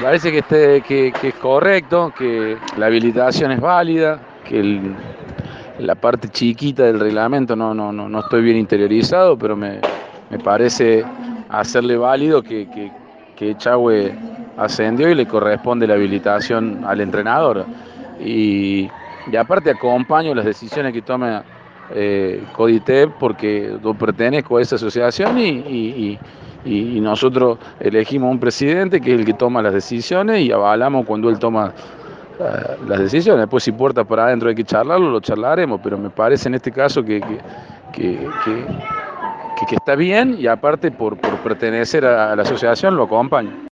Parece que, esté, que, es correcto, que la habilitación es válida, que la parte chiquita del reglamento no, no, no, no estoy bien interiorizado, pero me, parece hacerle válido que, que, que ascendió y le corresponde la habilitación al entrenador. Y, aparte acompaño las decisiones que toma eh, Coditep porque yo pertenezco a esa asociación y y, nosotros elegimos un presidente que es el que toma las decisiones y avalamos cuando él toma eh, las decisiones. Después si puerta para adentro hay que charlarlo, lo charlaremos, pero me parece en este caso que, que, está bien y aparte por, por pertenecer a la asociación lo acompaño.